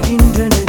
giderek inceler